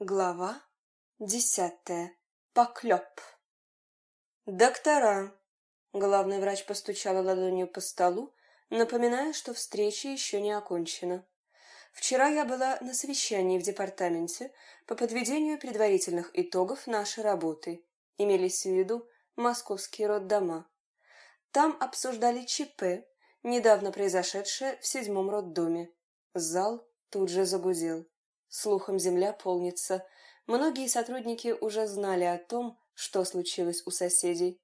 Глава десятая. Поклеп. «Доктора!» Главный врач постучала ладонью по столу, напоминая, что встреча еще не окончена. Вчера я была на совещании в департаменте по подведению предварительных итогов нашей работы. Имелись в виду московские роддома. Там обсуждали ЧП, недавно произошедшее в седьмом роддоме. Зал тут же загудел. Слухом земля полнится. Многие сотрудники уже знали о том, что случилось у соседей.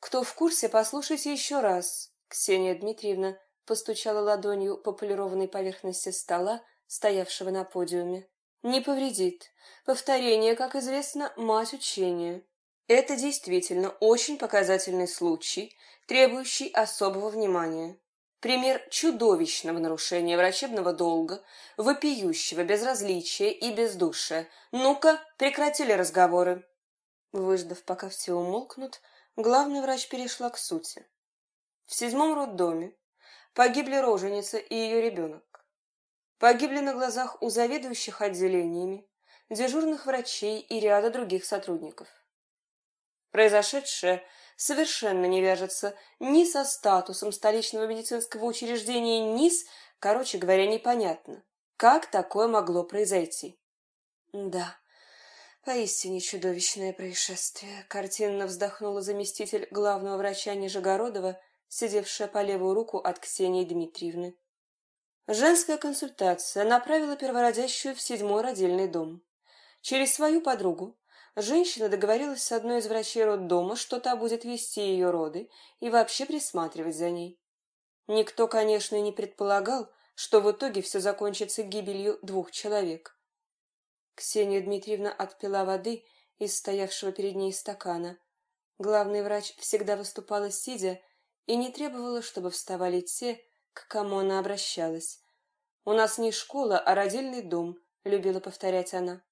Кто в курсе, послушайте еще раз. Ксения Дмитриевна постучала ладонью по полированной поверхности стола, стоявшего на подиуме. Не повредит. Повторение, как известно, мать учения. Это действительно очень показательный случай, требующий особого внимания. Пример чудовищного нарушения врачебного долга, вопиющего безразличия и бездушия. Ну-ка, прекратили разговоры. Выждав, пока все умолкнут, главный врач перешла к сути. В седьмом роддоме погибли роженица и ее ребенок. Погибли на глазах у заведующих отделениями, дежурных врачей и ряда других сотрудников. Произошедшее совершенно не вяжется ни со статусом столичного медицинского учреждения, ни с, короче говоря, непонятно, как такое могло произойти. Да, поистине чудовищное происшествие, картинно вздохнула заместитель главного врача Нижегородова, сидевшая по левую руку от Ксении Дмитриевны. Женская консультация направила первородящую в седьмой родильный дом. Через свою подругу Женщина договорилась с одной из врачей роддома, что та будет вести ее роды и вообще присматривать за ней. Никто, конечно, не предполагал, что в итоге все закончится гибелью двух человек. Ксения Дмитриевна отпила воды из стоявшего перед ней стакана. Главный врач всегда выступала сидя и не требовала, чтобы вставали те, к кому она обращалась. «У нас не школа, а родильный дом», — любила повторять она.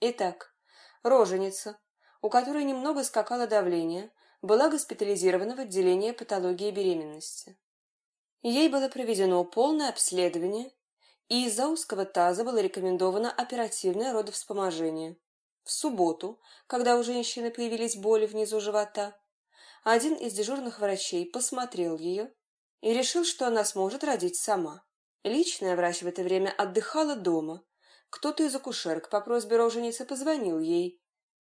Итак, Роженица, у которой немного скакало давление, была госпитализирована в отделение патологии беременности. Ей было проведено полное обследование, и из-за узкого таза было рекомендовано оперативное родовспоможение. В субботу, когда у женщины появились боли внизу живота, один из дежурных врачей посмотрел ее и решил, что она сможет родить сама. Личная врач в это время отдыхала дома, кто-то из акушерок по просьбе роженицы позвонил ей,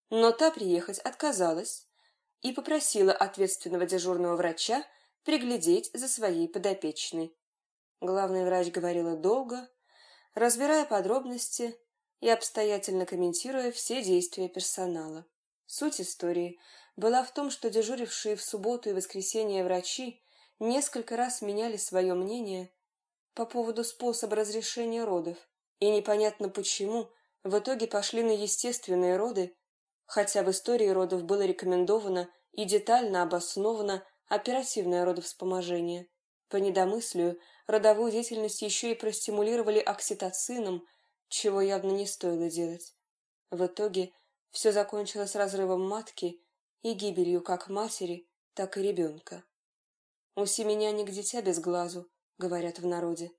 но та приехать отказалась и попросила ответственного дежурного врача приглядеть за своей подопечной. Главный врач говорила долго, разбирая подробности и обстоятельно комментируя все действия персонала. Суть истории была в том, что дежурившие в субботу и воскресенье врачи несколько раз меняли свое мнение по поводу способа разрешения родов, и непонятно почему в итоге пошли на естественные роды, хотя в истории родов было рекомендовано и детально обосновано оперативное родовспоможение. По недомыслию родовую деятельность еще и простимулировали окситоцином, чего явно не стоило делать. В итоге все закончилось разрывом матки и гибелью как матери, так и ребенка. «У семеняник дитя без глазу», — говорят в народе.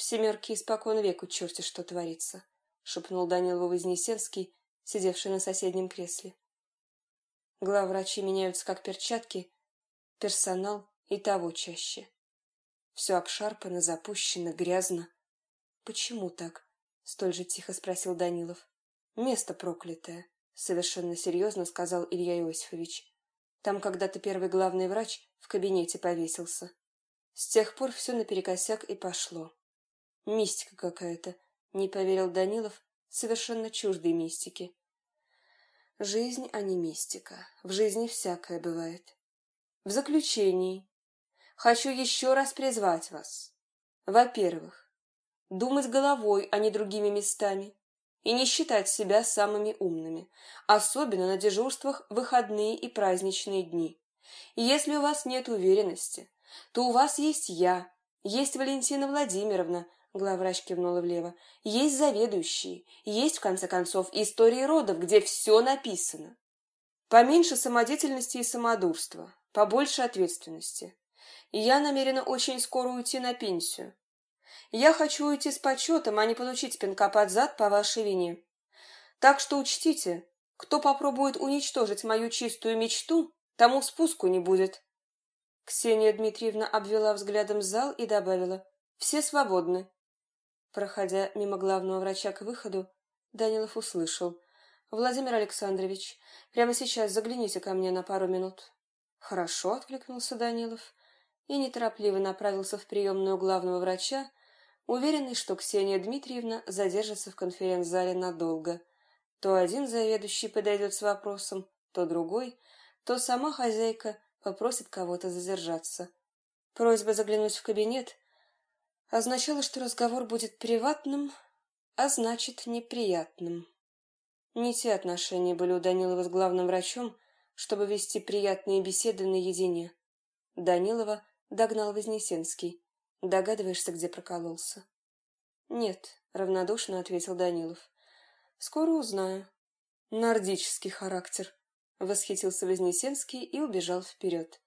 В семерке испокон веку черти что творится, шепнул Данилову Вознесенский, сидевший на соседнем кресле. Главврачи меняются как перчатки, персонал и того чаще. Все обшарпано, запущено, грязно. Почему так? Столь же тихо спросил Данилов. Место проклятое, совершенно серьезно сказал Илья Иосифович. Там когда-то первый главный врач в кабинете повесился. С тех пор все наперекосяк и пошло. Мистика какая-то, не поверил Данилов, совершенно чуждой мистики. Жизнь, а не мистика. В жизни всякое бывает. В заключении хочу еще раз призвать вас. Во-первых, думать головой, а не другими местами, и не считать себя самыми умными, особенно на дежурствах выходные и праздничные дни. если у вас нет уверенности, то у вас есть я, есть Валентина Владимировна, Главврач кивнула влево. Есть заведующие, есть, в конце концов, истории родов, где все написано. Поменьше самодеятельности и самодурства, побольше ответственности. Я намерена очень скоро уйти на пенсию. Я хочу уйти с почетом, а не получить пинка под зад по вашей вине. Так что учтите, кто попробует уничтожить мою чистую мечту, тому спуску не будет. Ксения Дмитриевна обвела взглядом зал и добавила «Все свободны». Проходя мимо главного врача к выходу, Данилов услышал «Владимир Александрович, прямо сейчас загляните ко мне на пару минут». «Хорошо», — откликнулся Данилов и неторопливо направился в приемную главного врача, уверенный, что Ксения Дмитриевна задержится в конференц-зале надолго. То один заведующий подойдет с вопросом, то другой, то сама хозяйка попросит кого-то задержаться. Просьба заглянуть в кабинет означала, что разговор будет приватным, а значит, неприятным. Не те отношения были у Данилова с главным врачом, чтобы вести приятные беседы наедине. Данилова догнал Вознесенский. Догадываешься, где прокололся? Нет, равнодушно ответил Данилов. Скоро узнаю. Нордический характер. Восхитился Вознесенский и убежал вперед.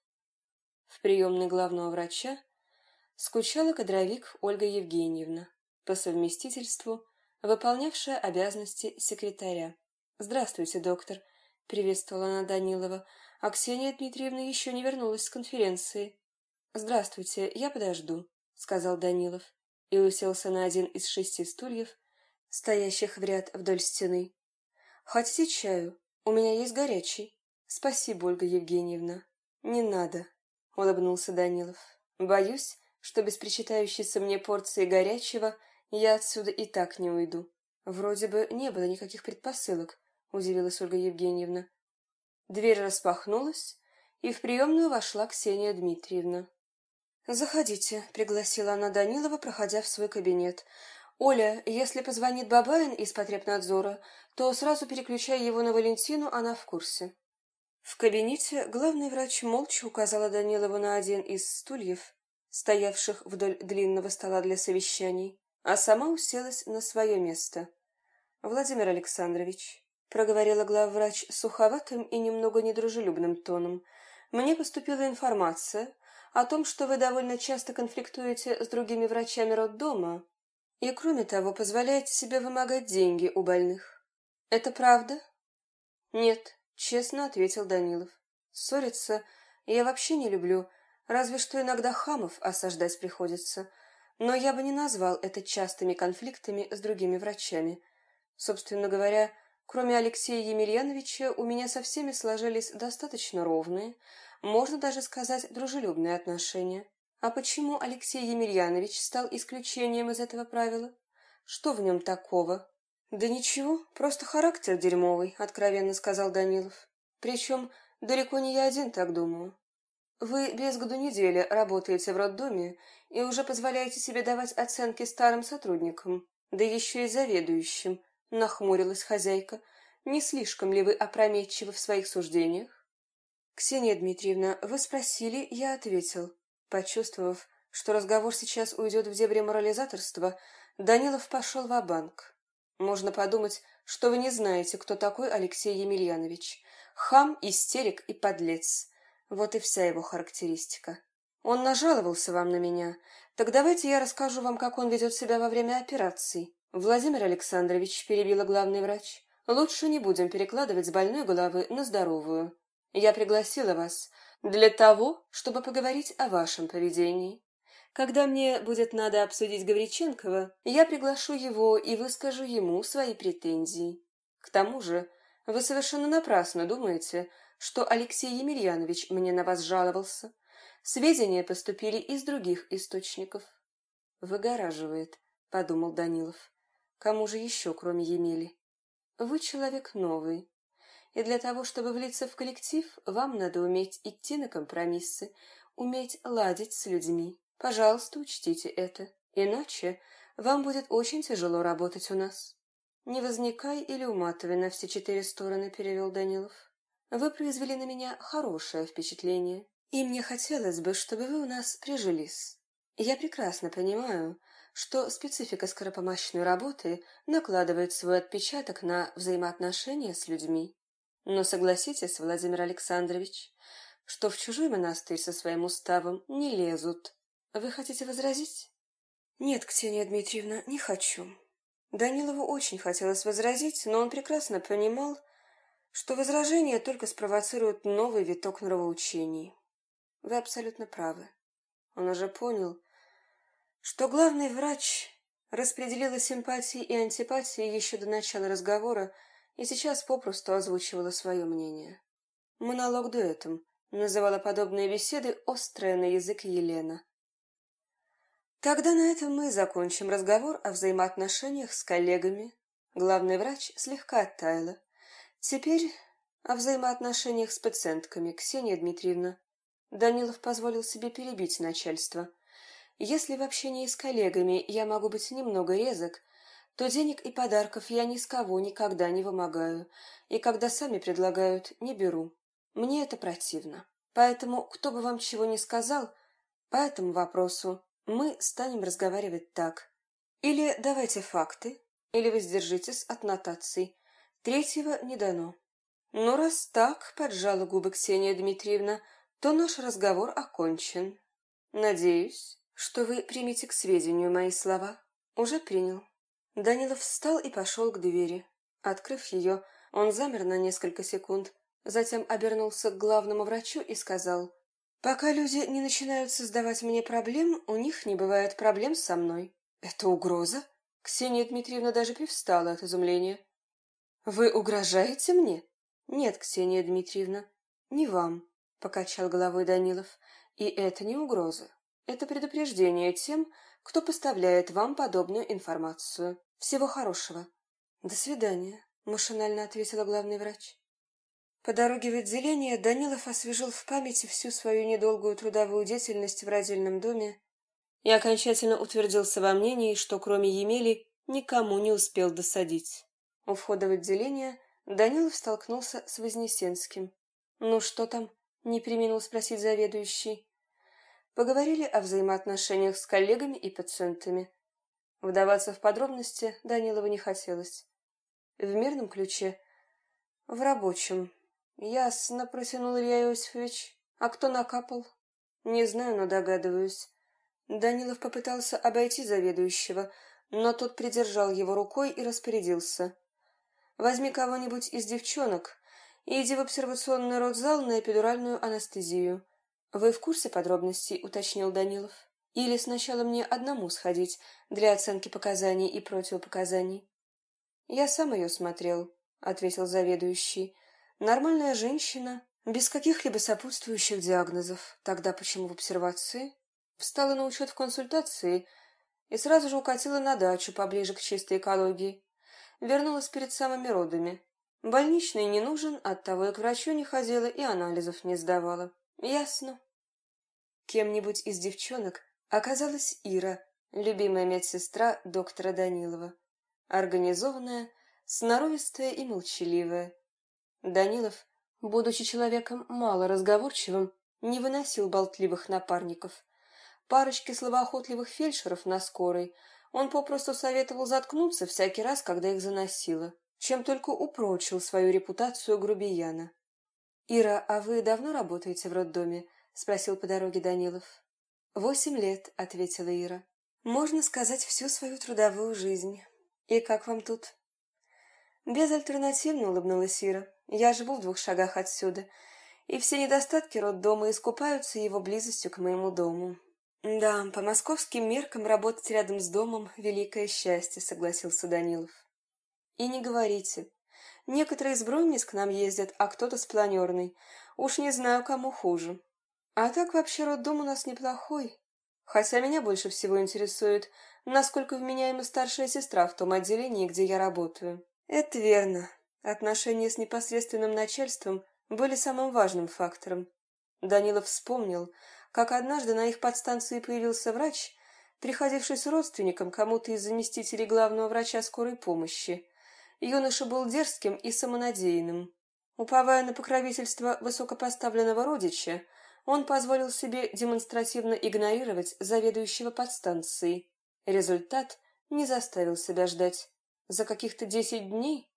В приемной главного врача скучала кадровик Ольга Евгеньевна, по совместительству выполнявшая обязанности секретаря. «Здравствуйте, доктор», — приветствовала она Данилова, а Ксения Дмитриевна еще не вернулась с конференции. «Здравствуйте, я подожду», — сказал Данилов и уселся на один из шести стульев, стоящих в ряд вдоль стены. «Хотите чаю? У меня есть горячий». «Спасибо, Ольга Евгеньевна». «Не надо», — улыбнулся Данилов. «Боюсь, что без причитающейся мне порции горячего я отсюда и так не уйду. Вроде бы не было никаких предпосылок, удивилась Ольга Евгеньевна. Дверь распахнулась, и в приемную вошла Ксения Дмитриевна. «Заходите», — пригласила она Данилова, проходя в свой кабинет. «Оля, если позвонит Бабаин из потребнадзора, то сразу переключай его на Валентину, она в курсе». В кабинете главный врач молча указала Данилову на один из стульев, стоявших вдоль длинного стола для совещаний а сама уселась на свое место. «Владимир Александрович», — проговорила главврач суховатым и немного недружелюбным тоном, «мне поступила информация о том, что вы довольно часто конфликтуете с другими врачами роддома и, кроме того, позволяете себе вымогать деньги у больных. Это правда?» «Нет», — честно ответил Данилов. «Ссориться я вообще не люблю, разве что иногда хамов осаждать приходится» но я бы не назвал это частыми конфликтами с другими врачами. Собственно говоря, кроме Алексея Емельяновича, у меня со всеми сложились достаточно ровные, можно даже сказать, дружелюбные отношения. А почему Алексей Емельянович стал исключением из этого правила? Что в нем такого? Да ничего, просто характер дерьмовый, откровенно сказал Данилов. Причем далеко не я один так думаю. Вы без году недели работаете в роддоме и уже позволяете себе давать оценки старым сотрудникам, да еще и заведующим, нахмурилась хозяйка. Не слишком ли вы опрометчивы в своих суждениях? Ксения Дмитриевна, вы спросили, я ответил. Почувствовав, что разговор сейчас уйдет в дебри морализаторства, Данилов пошел в банк Можно подумать, что вы не знаете, кто такой Алексей Емельянович. Хам, истерик и подлец. Вот и вся его характеристика. Он нажаловался вам на меня. Так давайте я расскажу вам, как он ведет себя во время операций. Владимир Александрович, перебила главный врач, лучше не будем перекладывать с больной головы на здоровую. Я пригласила вас для того, чтобы поговорить о вашем поведении. Когда мне будет надо обсудить Гавриченкова, я приглашу его и выскажу ему свои претензии. К тому же, вы совершенно напрасно думаете, что Алексей Емельянович мне на вас жаловался. Сведения поступили из других источников. Выгораживает, подумал Данилов. Кому же еще, кроме Емели? Вы человек новый. И для того, чтобы влиться в коллектив, вам надо уметь идти на компромиссы, уметь ладить с людьми. Пожалуйста, учтите это. Иначе вам будет очень тяжело работать у нас. Не возникай или уматывай на все четыре стороны, перевел Данилов. Вы произвели на меня хорошее впечатление, и мне хотелось бы, чтобы вы у нас прижились. Я прекрасно понимаю, что специфика скоропомощной работы накладывает свой отпечаток на взаимоотношения с людьми. Но согласитесь, Владимир Александрович, что в чужой монастырь со своим уставом не лезут. Вы хотите возразить? Нет, Ксения Дмитриевна, не хочу. Данилову очень хотелось возразить, но он прекрасно понимал, что возражения только спровоцируют новый виток нравоучений. Вы абсолютно правы. Он уже понял, что главный врач распределила симпатии и антипатии еще до начала разговора и сейчас попросту озвучивала свое мнение. Монолог дуэтом называла подобные беседы «острая на язык Елена». Тогда на этом мы закончим разговор о взаимоотношениях с коллегами. Главный врач слегка оттаяла. Теперь о взаимоотношениях с пациентками, Ксения Дмитриевна. Данилов позволил себе перебить начальство. Если в общении с коллегами я могу быть немного резок, то денег и подарков я ни с кого никогда не вымогаю, и когда сами предлагают, не беру. Мне это противно. Поэтому, кто бы вам чего ни сказал, по этому вопросу мы станем разговаривать так. Или давайте факты, или воздержитесь от нотаций. Третьего не дано. Но раз так, поджала губы Ксения Дмитриевна, то наш разговор окончен. Надеюсь, что вы примете к сведению мои слова. Уже принял. Данилов встал и пошел к двери. Открыв ее, он замер на несколько секунд, затем обернулся к главному врачу и сказал, «Пока люди не начинают создавать мне проблем, у них не бывает проблем со мной». «Это угроза?» Ксения Дмитриевна даже привстала от изумления. «Вы угрожаете мне?» «Нет, Ксения Дмитриевна, не вам», — покачал головой Данилов. «И это не угроза. Это предупреждение тем, кто поставляет вам подобную информацию. Всего хорошего». «До свидания», — машинально ответила главный врач. По дороге в отделение Данилов освежил в памяти всю свою недолгую трудовую деятельность в родильном доме и окончательно утвердился во мнении, что кроме Емели никому не успел досадить. У входа в отделение Данилов столкнулся с Вознесенским. «Ну что там?» — не применил спросить заведующий. Поговорили о взаимоотношениях с коллегами и пациентами. Вдаваться в подробности Данилова не хотелось. В мирном ключе. В рабочем. Ясно, протянул Илья Иосифович. А кто накапал? Не знаю, но догадываюсь. Данилов попытался обойти заведующего, но тот придержал его рукой и распорядился. Возьми кого-нибудь из девчонок и иди в обсервационный родзал на эпидуральную анестезию. Вы в курсе подробностей, уточнил Данилов. Или сначала мне одному сходить для оценки показаний и противопоказаний? Я сам ее смотрел, ответил заведующий. Нормальная женщина, без каких-либо сопутствующих диагнозов. Тогда почему в обсервации? Встала на учет в консультации и сразу же укатила на дачу поближе к чистой экологии. Вернулась перед самыми родами. Больничный не нужен, оттого и к врачу не ходила, и анализов не сдавала. Ясно. Кем-нибудь из девчонок оказалась Ира, любимая медсестра доктора Данилова. Организованная, сноровистая и молчаливая. Данилов, будучи человеком малоразговорчивым, не выносил болтливых напарников. Парочки словоохотливых фельдшеров на скорой – он попросту советовал заткнуться всякий раз, когда их заносило, чем только упрочил свою репутацию грубияна. «Ира, а вы давно работаете в роддоме?» — спросил по дороге Данилов. «Восемь лет», — ответила Ира. «Можно сказать, всю свою трудовую жизнь. И как вам тут?» Безальтернативно улыбнулась Ира. «Я живу в двух шагах отсюда, и все недостатки роддома искупаются его близостью к моему дому. «Да, по московским меркам работать рядом с домом — великое счастье», — согласился Данилов. «И не говорите. Некоторые из Бронниц к нам ездят, а кто-то с планерной. Уж не знаю, кому хуже. А так вообще роддом у нас неплохой. Хотя меня больше всего интересует, насколько вменяема старшая сестра в том отделении, где я работаю. Это верно. Отношения с непосредственным начальством были самым важным фактором. Данилов вспомнил, как однажды на их подстанции появился врач, приходивший с родственником кому-то из заместителей главного врача скорой помощи. Юноша был дерзким и самонадеянным. Уповая на покровительство высокопоставленного родича, он позволил себе демонстративно игнорировать заведующего подстанцией. Результат не заставил себя ждать. За каких-то десять дней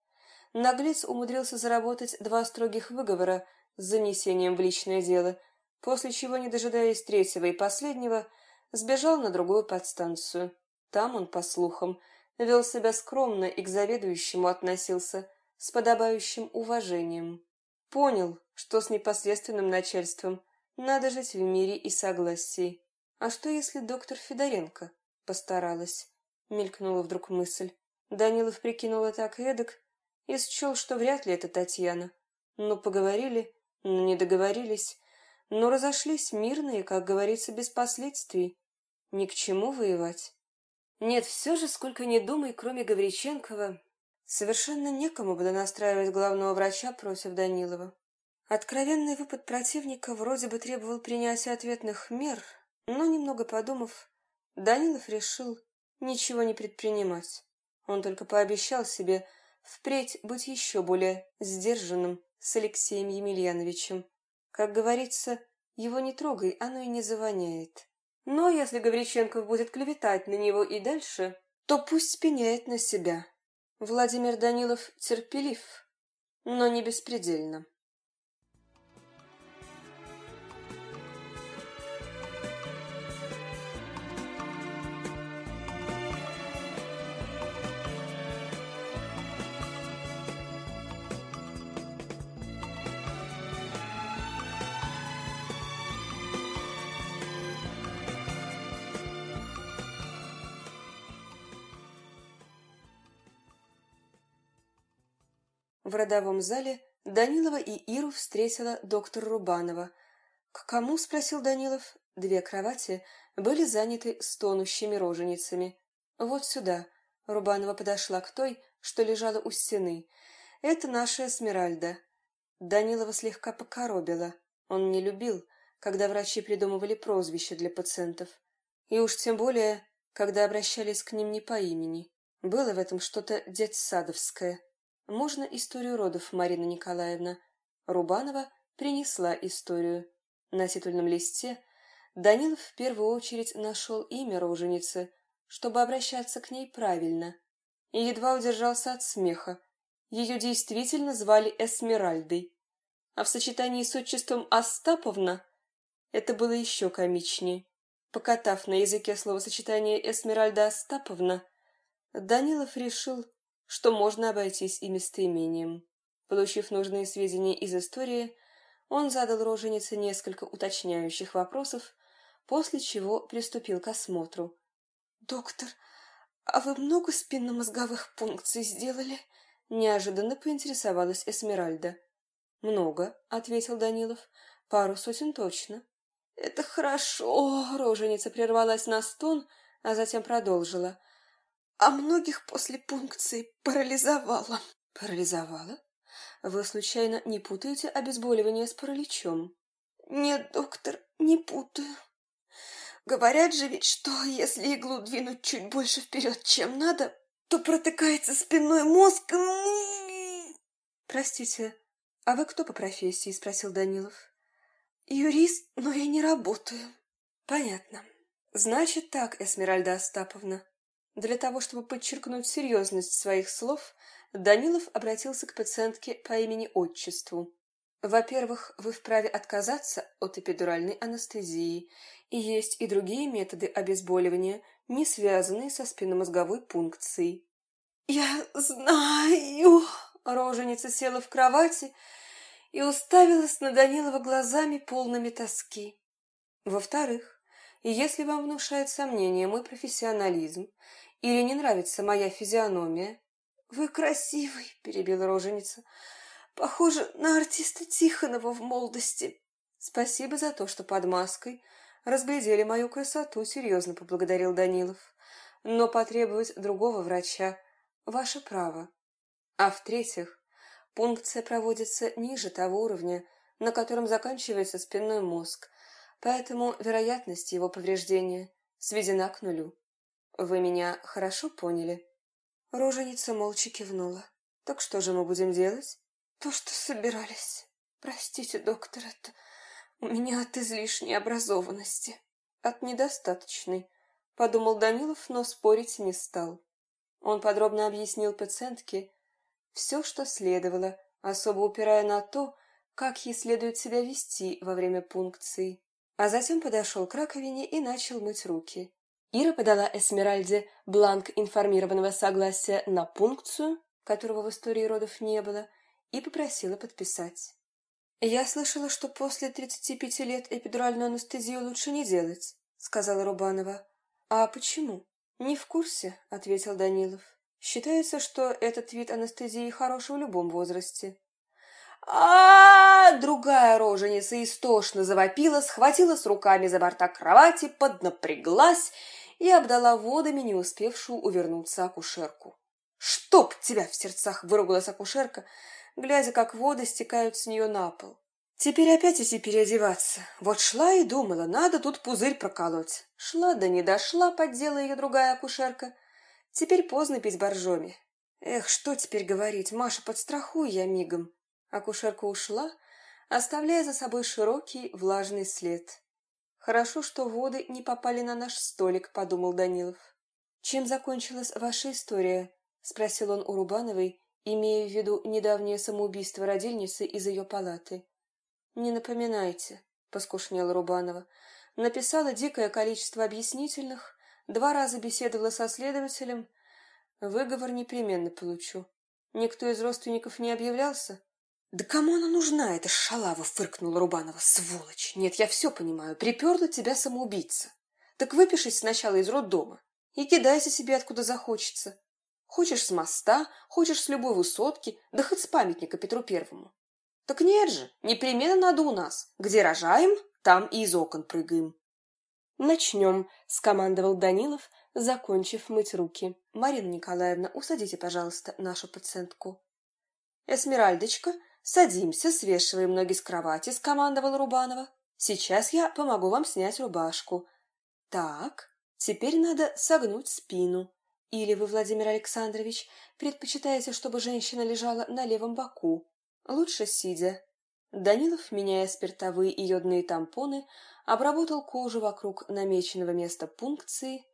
наглец умудрился заработать два строгих выговора с занесением в личное дело – после чего, не дожидаясь третьего и последнего, сбежал на другую подстанцию. Там он, по слухам, вел себя скромно и к заведующему относился с подобающим уважением. Понял, что с непосредственным начальством надо жить в мире и согласии. А что, если доктор Федоренко постаралась? Мелькнула вдруг мысль. Данилов прикинул это так эдак и счел, что вряд ли это Татьяна. Но поговорили, но не договорились, но разошлись мирные, как говорится, без последствий. Ни к чему воевать. Нет, все же, сколько ни думай, кроме Гавриченкова, совершенно некому было настраивать главного врача против Данилова. Откровенный выпад противника вроде бы требовал принятия ответных мер, но, немного подумав, Данилов решил ничего не предпринимать. Он только пообещал себе впредь быть еще более сдержанным с Алексеем Емельяновичем. Как говорится, его не трогай, оно и не завоняет. Но если Гавриченков будет клеветать на него и дальше, то пусть пеняет на себя. Владимир Данилов терпелив, но не беспредельно. В родовом зале Данилова и Иру встретила доктор Рубанова. «К кому?» – спросил Данилов. Две кровати были заняты стонущими роженицами. «Вот сюда». Рубанова подошла к той, что лежала у стены. «Это наша Эсмеральда». Данилова слегка покоробила. Он не любил, когда врачи придумывали прозвища для пациентов. И уж тем более, когда обращались к ним не по имени. Было в этом что-то детсадовское. Можно историю родов, Марина Николаевна. Рубанова принесла историю. На титульном листе Данилов в первую очередь нашел имя роженицы, чтобы обращаться к ней правильно, и едва удержался от смеха. Ее действительно звали Эсмеральдой, а в сочетании с отчеством Остаповна это было еще комичнее. Покатав на языке словосочетание Эсмеральда Остаповна, Данилов решил, что можно обойтись и местоимением. Получив нужные сведения из истории, он задал роженице несколько уточняющих вопросов, после чего приступил к осмотру. «Доктор, а вы много спинномозговых пункций сделали?» Неожиданно поинтересовалась Эсмеральда. «Много», — ответил Данилов. «Пару сотен точно». «Это хорошо!» — роженица прервалась на стон, а затем продолжила а многих после пункции парализовало. Парализовало? Вы случайно не путаете обезболивание с параличом? Нет, доктор, не путаю. Говорят же ведь, что если иглу двинуть чуть больше вперед, чем надо, то протыкается спинной мозг. Простите, а вы кто по профессии? спросил Данилов. Юрист, но я не работаю. Понятно. Значит так, Эсмеральда Остаповна. Для того, чтобы подчеркнуть серьезность своих слов, Данилов обратился к пациентке по имени-отчеству. Во-первых, вы вправе отказаться от эпидуральной анестезии, и есть и другие методы обезболивания, не связанные со спинномозговой пункцией. «Я знаю!» Роженица села в кровати и уставилась на Данилова глазами полными тоски. Во-вторых, если вам внушает сомнение мой профессионализм или не нравится моя физиономия? Вы красивый, перебила роженица. Похоже на артиста Тихонова в молодости. Спасибо за то, что под маской разглядели мою красоту, серьезно поблагодарил Данилов. Но потребовать другого врача – ваше право. А в-третьих, пункция проводится ниже того уровня, на котором заканчивается спинной мозг, поэтому вероятность его повреждения сведена к нулю. Вы меня хорошо поняли? Роженица молча кивнула. Так что же мы будем делать? То, что собирались. Простите, доктор, это у меня от излишней образованности. От недостаточной, подумал Данилов, но спорить не стал. Он подробно объяснил пациентке все, что следовало, особо упирая на то, как ей следует себя вести во время пункции, а затем подошел к раковине и начал мыть руки. Ира подала Эсмеральде бланк информированного согласия на пункцию, которого в истории родов не было, и попросила подписать. «Я слышала, что после 35 лет эпидуральную анестезию лучше не делать», — сказала Рубанова. «А почему?» «Не в курсе», — ответил Данилов. «Считается, что этот вид анестезии хорош в любом возрасте». А, -а, а Другая роженица истошно завопила, схватилась руками за борта кровати, поднапряглась и обдала водами не успевшую увернуться акушерку. «Чтоб тебя!» — в сердцах выругалась акушерка, глядя, как воды стекают с нее на пол. Теперь опять идти переодеваться. Вот шла и думала, надо тут пузырь проколоть. Шла да не дошла, поддела ее другая акушерка. Теперь поздно пить боржоми. Эх, что теперь говорить, Маша, подстрахуй я мигом. Акушерка ушла, оставляя за собой широкий влажный след. Хорошо, что воды не попали на наш столик, подумал Данилов. Чем закончилась ваша история? спросил он у Рубановой, имея в виду недавнее самоубийство родильницы из ее палаты. «Не напоминайте», — поскушнела Рубанова. Написала дикое количество объяснительных, два раза беседовала со следователем. Выговор непременно получу. Никто из родственников не объявлялся? «Да кому она нужна, эта шалава?» — фыркнула Рубанова. «Сволочь! Нет, я все понимаю. Приперла тебя самоубийца. Так выпишись сначала из роддома и кидайся себе откуда захочется. Хочешь с моста, хочешь с любой высотки, да хоть с памятника Петру Первому. Так нет же, непременно надо у нас. Где рожаем, там и из окон прыгаем. Начнем, скомандовал Данилов, закончив мыть руки. Марина Николаевна, усадите, пожалуйста, нашу пациентку. Эсмеральдочка, садимся, свешиваем ноги с кровати, скомандовала Рубанова. Сейчас я помогу вам снять рубашку. Так, теперь надо согнуть спину. Или вы, Владимир Александрович, предпочитаете, чтобы женщина лежала на левом боку? Лучше сидя. Данилов, меняя спиртовые и йодные тампоны, обработал кожу вокруг намеченного места пункции,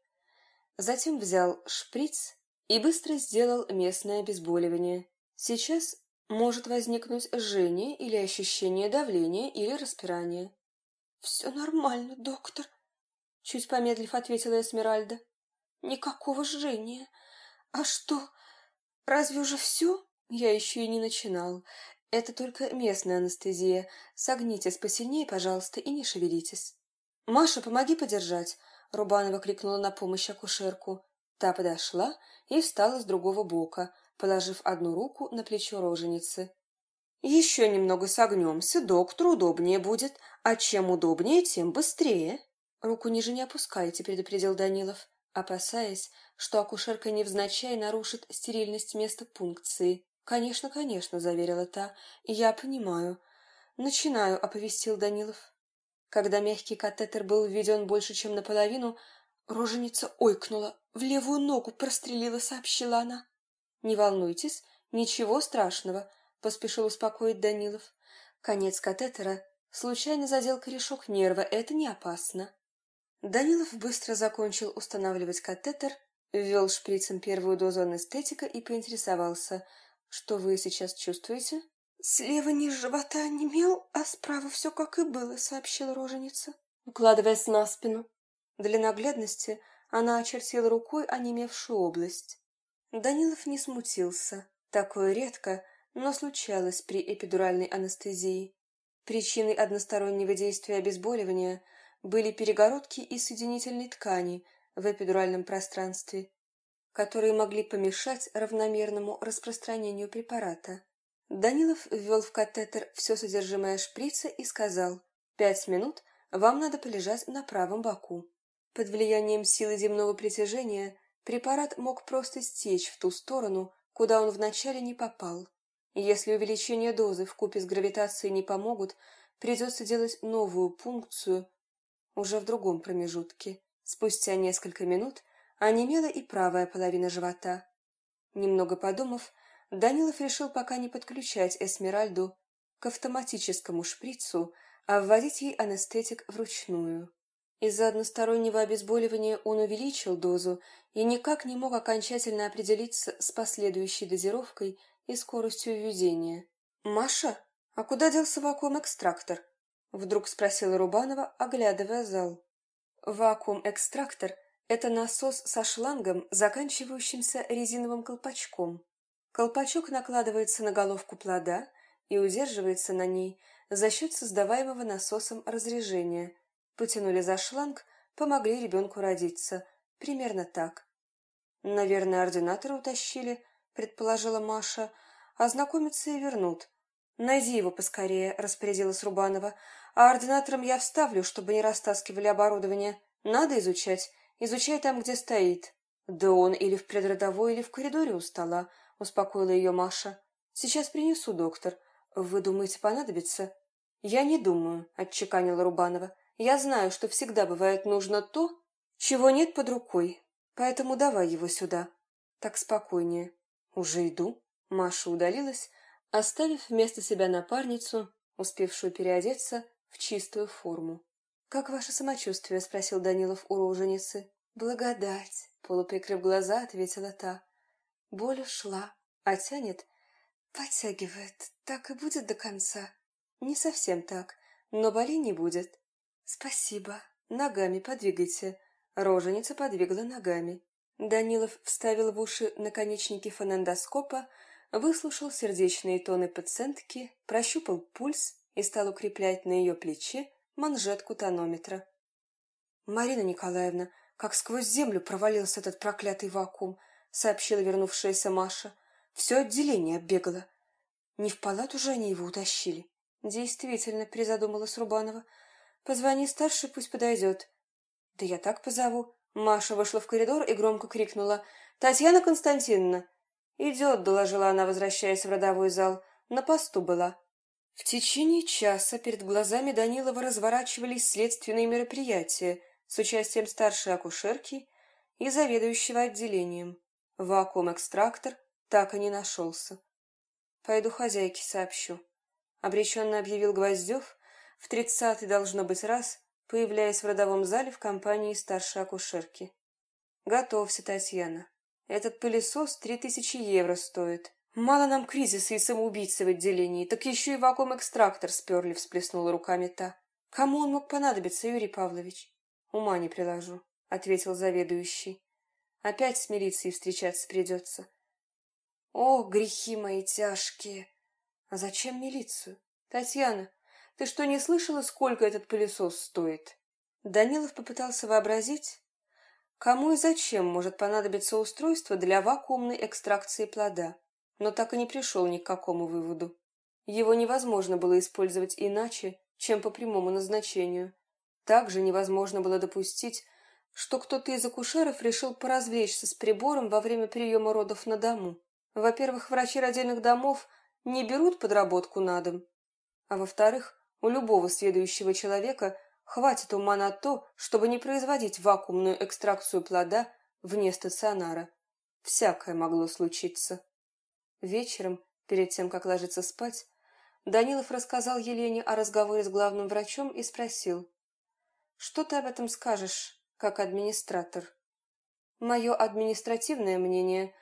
затем взял шприц и быстро сделал местное обезболивание. Сейчас может возникнуть жжение или ощущение давления или распирания. «Все нормально, доктор», — чуть помедлив ответила Эсмеральда. «Никакого жжения. А что, разве уже все?» Я еще и не начинал. Это только местная анестезия. Согнитесь посильнее, пожалуйста, и не шевелитесь. Маша, помоги подержать. Рубанова крикнула на помощь акушерку. Та подошла и встала с другого бока, положив одну руку на плечо роженицы. «Еще немного согнемся, доктору удобнее будет, а чем удобнее, тем быстрее». «Руку ниже не опускайте», — предупредил Данилов, опасаясь, что акушерка невзначай нарушит стерильность места пункции. «Конечно, конечно», — заверила та. «Я понимаю. Начинаю», — оповестил Данилов. Когда мягкий катетер был введен больше, чем наполовину, роженица ойкнула. «В левую ногу прострелила», — сообщила она. «Не волнуйтесь, ничего страшного», — поспешил успокоить Данилов. Конец катетера случайно задел корешок нерва, это не опасно. Данилов быстро закончил устанавливать катетер, ввел шприцем первую дозу анестетика и поинтересовался — что вы сейчас чувствуете? Слева низ живота онемел, а справа все как и было, сообщила роженица, укладываясь на спину. Для наглядности она очертила рукой онемевшую область. Данилов не смутился. Такое редко, но случалось при эпидуральной анестезии. Причиной одностороннего действия обезболивания были перегородки из соединительной ткани в эпидуральном пространстве которые могли помешать равномерному распространению препарата. Данилов ввел в катетер все содержимое шприца и сказал «Пять минут, вам надо полежать на правом боку». Под влиянием силы земного притяжения препарат мог просто стечь в ту сторону, куда он вначале не попал. Если увеличение дозы в купе с гравитацией не помогут, придется делать новую пункцию уже в другом промежутке. Спустя несколько минут онемела и правая половина живота. Немного подумав, Данилов решил пока не подключать Эсмеральду к автоматическому шприцу, а вводить ей анестетик вручную. Из-за одностороннего обезболивания он увеличил дозу и никак не мог окончательно определиться с последующей дозировкой и скоростью введения. «Маша, а куда делся вакуум-экстрактор?» — вдруг спросила Рубанова, оглядывая зал. Вакуум-экстрактор Это насос со шлангом, заканчивающимся резиновым колпачком. Колпачок накладывается на головку плода и удерживается на ней за счет создаваемого насосом разрежения. Потянули за шланг, помогли ребенку родиться. Примерно так. «Наверное, ординатора утащили», — предположила Маша. «А знакомиться и вернут». «Найди его поскорее», — распорядилась Рубанова. «А ординатором я вставлю, чтобы не растаскивали оборудование. Надо изучать. Изучай там, где стоит». «Да он или в предродовой, или в коридоре у стола», — успокоила ее Маша. «Сейчас принесу, доктор. Вы думаете, понадобится?» «Я не думаю», — отчеканила Рубанова. «Я знаю, что всегда бывает нужно то, чего нет под рукой. Поэтому давай его сюда. Так спокойнее». «Уже иду». Маша удалилась, оставив вместо себя напарницу, успевшую переодеться в чистую форму. «Как ваше самочувствие?» — спросил Данилов у роженицы. «Благодать!» — полуприкрыв глаза, ответила та. Боль ушла, а тянет, подтягивает. Так и будет до конца. Не совсем так, но боли не будет. Спасибо. Ногами подвигайте. Роженица подвигла ногами. Данилов вставил в уши наконечники фонендоскопа, выслушал сердечные тоны пациентки, прощупал пульс и стал укреплять на ее плече манжетку тонометра. «Марина Николаевна, как сквозь землю провалился этот проклятый вакуум», сообщила вернувшаяся Маша. «Все отделение оббегало. Не в палату же они его утащили?» «Действительно», — призадумалась Рубанова. «Позвони старшей, пусть подойдет». «Да я так позову». Маша вышла в коридор и громко крикнула. «Татьяна Константиновна!» «Идет», — доложила она, возвращаясь в родовой зал. «На посту была». В течение часа перед глазами Данилова разворачивались следственные мероприятия с участием старшей акушерки и заведующего отделением. Вакуум-экстрактор так и не нашелся. «Пойду хозяйке сообщу», — обреченно объявил Гвоздев, в тридцатый должно быть раз, появляясь в родовом зале в компании старшей акушерки. «Готовься, Татьяна. Этот пылесос три тысячи евро стоит. Мало нам кризиса и самоубийцы в отделении, так еще и вакуум-экстрактор сперли, всплеснула руками та. Кому он мог понадобиться, Юрий Павлович? Ума не приложу, ответил заведующий. Опять с милицией встречаться придется. О, грехи мои тяжкие! А зачем милицию? Татьяна, ты что, не слышала, сколько этот пылесос стоит? Данилов попытался вообразить, кому и зачем может понадобиться устройство для вакуумной экстракции плода но так и не пришел ни к какому выводу. Его невозможно было использовать иначе, чем по прямому назначению. Также невозможно было допустить, что кто-то из акушеров решил поразвлечься с прибором во время приема родов на дому. Во-первых, врачи родильных домов не берут подработку на дом, а во-вторых, у любого следующего человека хватит ума на то, чтобы не производить вакуумную экстракцию плода вне стационара. Всякое могло случиться. Вечером, перед тем, как ложиться спать, Данилов рассказал Елене о разговоре с главным врачом и спросил. «Что ты об этом скажешь, как администратор?» «Мое административное мнение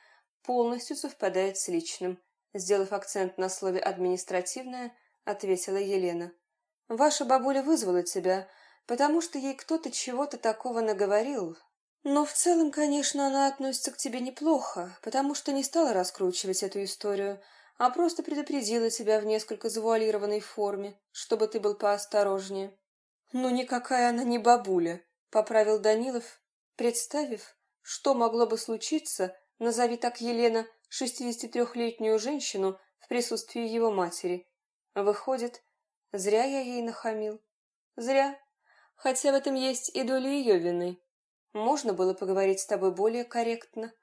полностью совпадает с личным», сделав акцент на слове «административное», ответила Елена. «Ваша бабуля вызвала тебя, потому что ей кто-то чего-то такого наговорил, но в целом, конечно, она относится к тебе неплохо, потому что не стала раскручивать эту историю, а просто предупредила тебя в несколько завуалированной форме, чтобы ты был поосторожнее. Ну, никакая она не бабуля, поправил Данилов, представив, что могло бы случиться, назови так Елена шестидесятитрехлетнюю женщину в присутствии его матери. Выходит, зря я ей нахамил. Зря. Хотя в этом есть и доля ее вины. Можно было поговорить с тобой более корректно.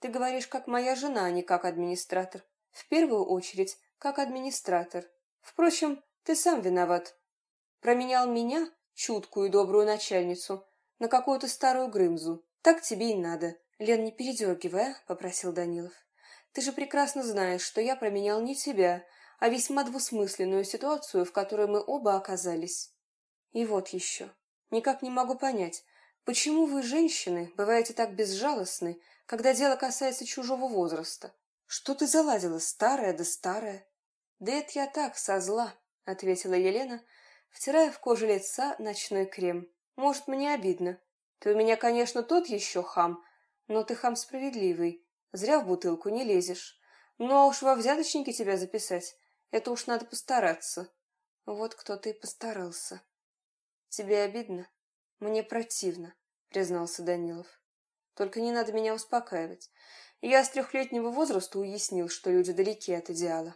Ты говоришь, как моя жена, а не как администратор. В первую очередь, как администратор. Впрочем, ты сам виноват. Променял меня, чуткую и добрую начальницу, на какую-то старую Грымзу. Так тебе и надо. Лен, не передергивай, а? попросил Данилов. Ты же прекрасно знаешь, что я променял не тебя, а весьма двусмысленную ситуацию, в которой мы оба оказались. И вот еще. Никак не могу понять, Почему вы, женщины, бываете так безжалостны, когда дело касается чужого возраста? Что ты заладила, старая да старая? Да это я так, со зла, ответила Елена, втирая в кожу лица ночной крем. Может, мне обидно. Ты у меня, конечно, тот еще хам, но ты хам справедливый. Зря в бутылку не лезешь. Ну, а уж во взяточники тебя записать, это уж надо постараться. Вот кто-то и постарался. Тебе обидно? Мне противно, признался Данилов. Только не надо меня успокаивать. Я с трехлетнего возраста уяснил, что люди далеки от идеала.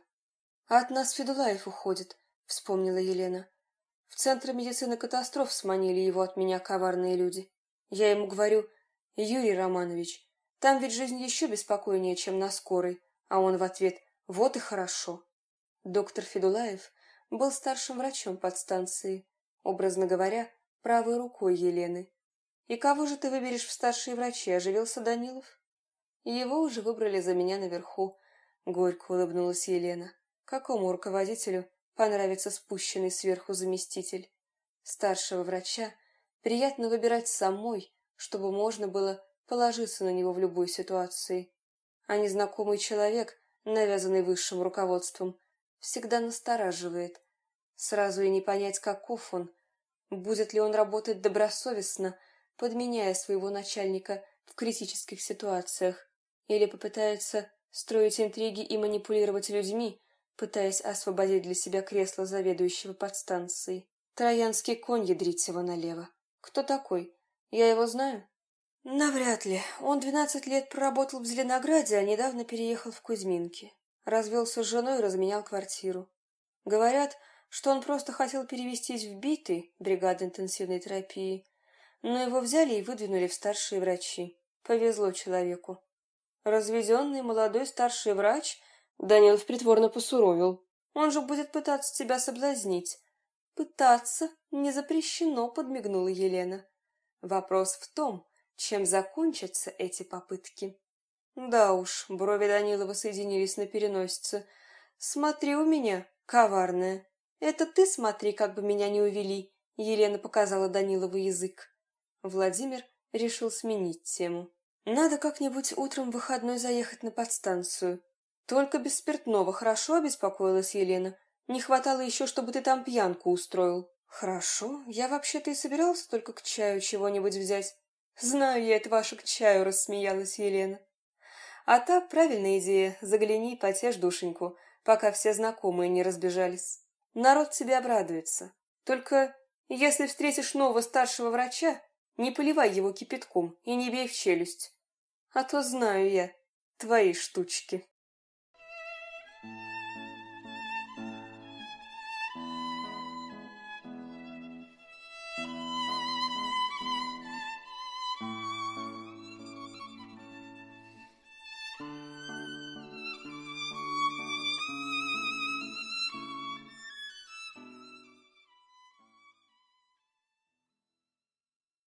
А от нас Федулаев уходит, вспомнила Елена. В Центре медицины катастроф сманили его от меня коварные люди. Я ему говорю, Юрий Романович, там ведь жизнь еще беспокойнее, чем на скорой. А он в ответ «Вот и хорошо». Доктор Федулаев был старшим врачом подстанции, образно говоря, правой рукой Елены. «И кого же ты выберешь в старшие врачи?» – оживился Данилов. «Его уже выбрали за меня наверху», – горько улыбнулась Елена. «Какому руководителю понравится спущенный сверху заместитель? Старшего врача приятно выбирать самой, чтобы можно было положиться на него в любой ситуации. А незнакомый человек, навязанный высшим руководством, всегда настораживает. Сразу и не понять, каков он. Будет ли он работать добросовестно, подменяя своего начальника в критических ситуациях, или попытается строить интриги и манипулировать людьми, пытаясь освободить для себя кресло заведующего подстанцией. Троянский конь ядрить его налево. Кто такой? Я его знаю? Навряд ли. Он двенадцать лет проработал в Зеленограде, а недавно переехал в Кузьминки. Развелся с женой и разменял квартиру. Говорят, что он просто хотел перевестись в битый, бригады интенсивной терапии, но его взяли и выдвинули в старшие врачи. Повезло человеку. Разведенный молодой старший врач Данилов притворно посуровил. Он же будет пытаться тебя соблазнить. Пытаться не запрещено, подмигнула Елена. Вопрос в том, чем закончатся эти попытки. Да уж, брови Данилова соединились на переносице. Смотри у меня, коварная. Это ты смотри, как бы меня не увели. Елена показала Данилову язык. Владимир решил сменить тему. Надо как-нибудь утром в выходной заехать на подстанцию. Только без спиртного, хорошо, обеспокоилась Елена. Не хватало еще, чтобы ты там пьянку устроил. Хорошо, я вообще-то и собирался только к чаю чего-нибудь взять. Знаю я это ваше к чаю, рассмеялась Елена. А та правильная идея, загляни, потешь душеньку, пока все знакомые не разбежались. Народ тебе обрадуется. Только если встретишь нового старшего врача, не поливай его кипятком и не бей в челюсть. А то знаю я твои штучки.